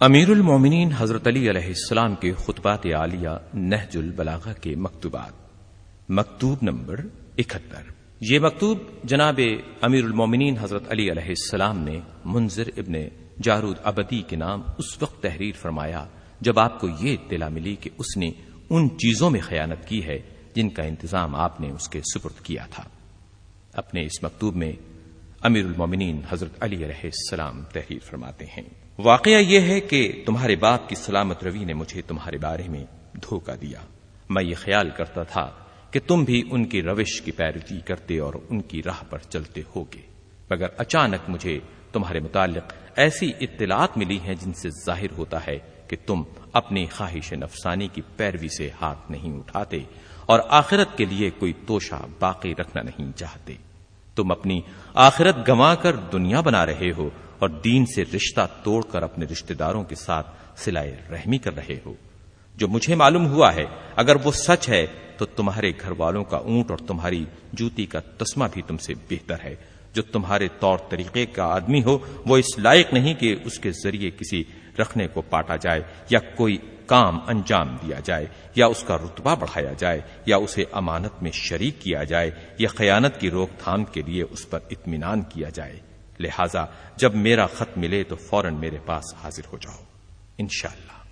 امیر المومنین حضرت علی علیہ السلام کے خطبات عالیہ نہج البلاغہ کے مکتوبات۔ مکتوب نمبر اکہتر۔ یہ مکتوب جناب امیر المومنین حضرت علی علیہ السلام نے منظر ابن جارود ابدی کے نام اس وقت تحریر فرمایا جب آپ کو یہ اطلاع ملی کہ اس نے ان چیزوں میں خیانت کی ہے جن کا انتظام آپ نے اس کے سپرد کیا تھا۔ اپنے اس مکتوب میں امیر المومنین حضرت علی علیہ السلام تحریر فرماتے ہیں۔ واقعہ یہ ہے کہ تمہارے باپ کی سلامت روی نے مجھے تمہارے بارے میں دھوکہ دیا۔ میں یہ خیال کرتا تھا کہ تم بھی ان کی روش کی پیروی کرتے اور ان کی راہ پر چلتے ہوگے۔ مگر اچانک مجھے تمہارے متعلق ایسی اطلاعات ملی ہیں جن سے ظاہر ہوتا ہے کہ تم اپنی خواہش نفسانی کی پیروی سے ہاتھ نہیں اٹھاتے اور آخرت کے لیے کوئی توشہ باقی رکھنا نہیں چاہتے۔ تم اپنی آخرت گما کر دنیا بنا رہے ہو اور دین سے رشتہ توڑ کر اپنے رشتہ داروں کے ساتھ سلائے رحمی کر رہے ہو۔ جو مجھے معلوم ہوا ہے، اگر وہ سچ ہے، تو تمہارے گھر والوں کا اونٹ اور تمہاری جوتی کا تسمہ بھی تم سے بہتر ہے۔ جو تمہارے طور طریقے کا آدمی ہو، وہ اس لائق نہیں کہ اس کے ذریعے کسی رکھنے کو پاٹا جائے یا کوئی کام انجام دیا جائے، یا اس کا رتبہ بڑھایا جائے، یا اسے امانت میں شریک کیا جائے، یا خیانت کی روک تھام کے لیے اس پر اطمینان کیا جائے۔ لہذا جب میرا خط ملے تو فوراً میرے پاس حاضر ہو جاؤ۔ انشاءاللہ۔